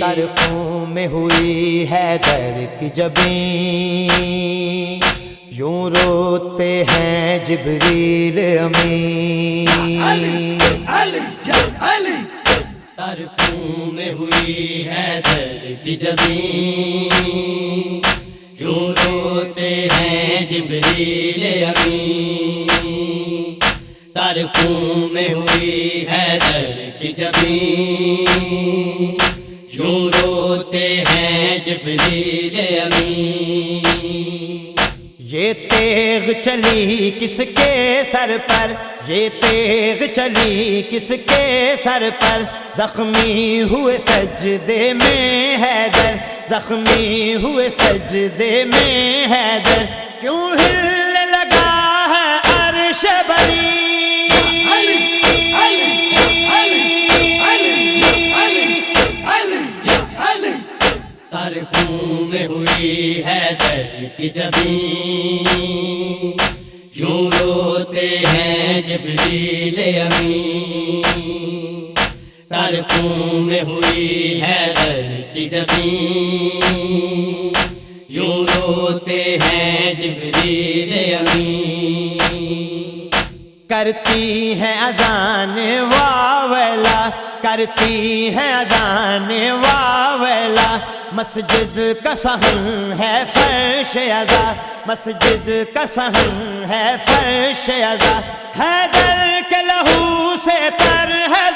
طرفوں میں ہوئی ہے در کی جبیں یوں روتے ہیں جبریل امین۔ طرفوں میں ہوئی ہے در کی جبیں یوں روتے ہیں جبریل امین طرفوں میں ہوئی ہے در کی جبیں یوں روتے ہیں جبریل امین۔ یہ تیغ چلی کس کے سر پر؟ یہ تیغ چلی کس کے سر پر؟ زخمی ہوئے سجدے میں حیدر، زخمی ہوئے سجدے میں حیدر۔ کیوں ہل ہوئی ہے در کی یوں روتے ہیں جبریل امین۔ طرفوں میں ہوئی ہے در کی یوں روتے ہیں جبریل امین۔ کرتی ہے اذان واویلا، کرتی ہے اذان واویلا۔ مسجد کا سہن ہے فرش ادا مسجد کا سہن ہے فرش ادا حیدر کے لہو سے تر ہے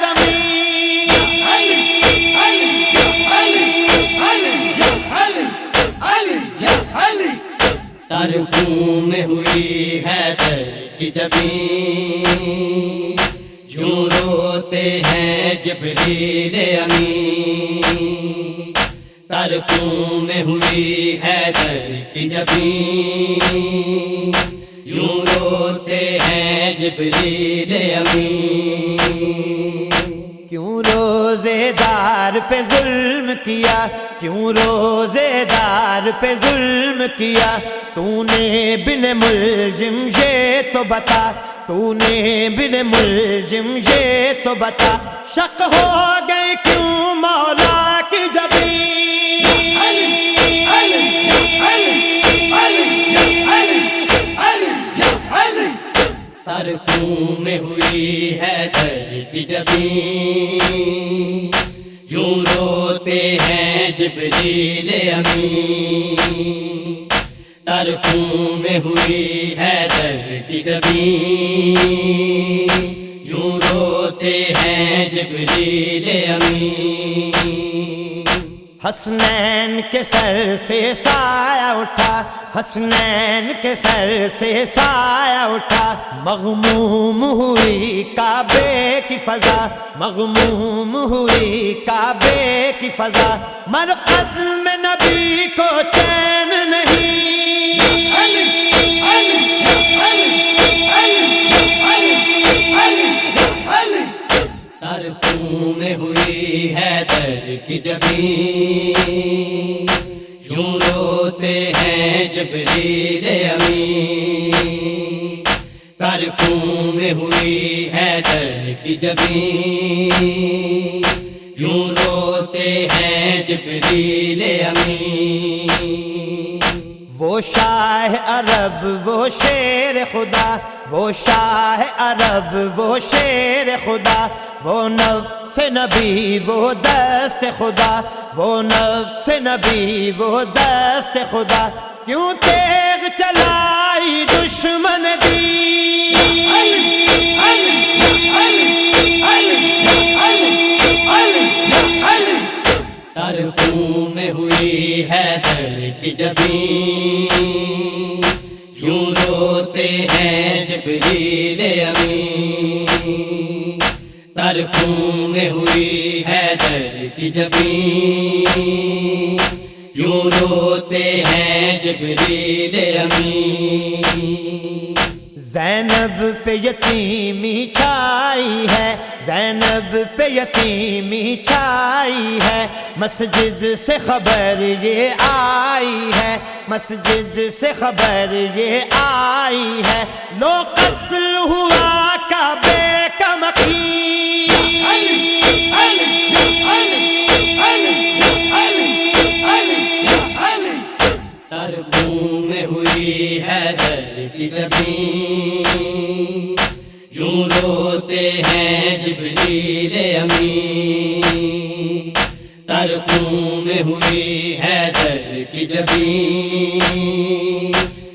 طرفوں میں ہوئی ہے در کی جبیں یوں روتے ہیں جبریل امین۔ طرفوں میں ہوئی ہے در کی جبیں یوں روتے ہیں جبریل امین۔ کیوں روزے دار پہ ظلم کیا؟ کیوں روزے دار پہ ظلم کیا؟ تو نے بن ملجم یہ تو بتا۔ تو نے بن ملجم یہ تو بتا۔ شک ہو گئے کیوں مولا کی طرفوں میں ہوئی ہے در کی یوں روتے ہیں جبریل امین۔ طرفوں میں ہوئی ہے در کی یوں روتے ہیں جبریل امین۔ حسنین کے سر سے سایہ اٹھا، حسنین کے سر سے سایہ اٹھا۔ مغموم ہوئی کعبے کی فضا، مغموم ہوئی کعبے کی فضا۔ مرقد میں نبی کو چین نہیں۔ ہوئی ہے در کی جبیں جبریل امین۔ طرفوں میں ہوئی ہے در کی جبیں یوں روتے ہیں جبریل امین۔ وہ شاہ عرب، وہ شیر خدا۔ وہ شاہ عرب، وہ شیر خدا۔ وہ نفس نبی، وہ دست خدا۔ وہ نفس نبی، وہ دست خدا۔ کیوں تیغ چلائی دشمن طرفوں میں ہوئی ہے در کی جبیں یوں روتے ہیں جبریل امین۔ طرفوں میں ہوئی ہے در کی جبیں یوں روتے ہیں جبریل امین۔ زینب پہ یتیمی چھائی ہے، زینب پہ یتیمی چھائی ہے۔ مسجد سے خبر یہ آئی ہے، مسجد سے خبر یہ آئی ہے۔ لو قتل ہوا کی کبھی یوں روتے ہیں جبریل امی ترقوں میں ہوئی ہے در کی جبی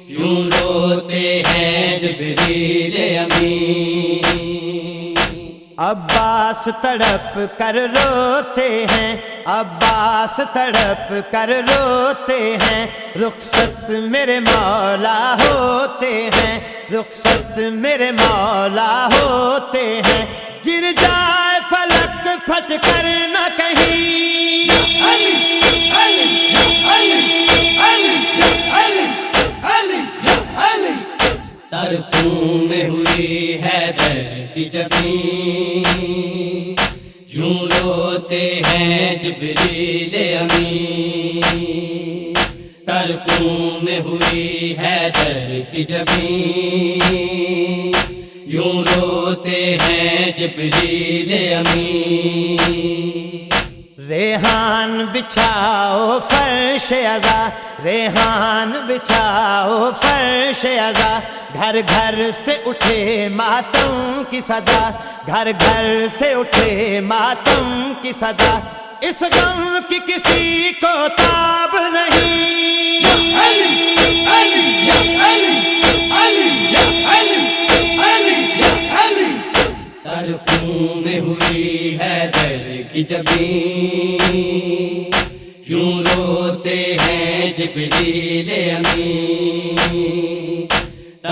یوں روتے ہیں جبریل امی عباس تڑپ کر روتے ہیں۔ عباس تڑپ کر روتے ہیں، رخصت میرے مولا ہوتے ہیں، رخصت میرے مولا ہوتے ہیں۔ گر جائے فلک پھٹ کر نہ کہیں۔ تر میں ہوئی ہے در کی یوں روتے ہیں جبریل امی تر خون میں ہوئی ہے در کی جبی یوں روتے ہیں جبریل امی ریحان بچھاؤ فرش ازا ریحان بچھاؤ فرش ازا گھر گھر سے اٹھے ماتم کی صدا، گھر گھر سے اٹھے ماتم کی صدا۔ اس غم کی کسی کو تاب نہیں۔ خون میں ہوئی ہے در کی جبی یوں روتے ہیں جبریل امی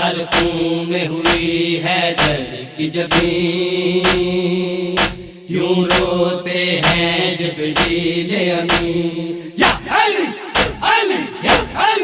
تر خون میں ہوئی ہے در کی جبی یوں روتے ہیں جب جیل امی یا علی علی، یا علی۔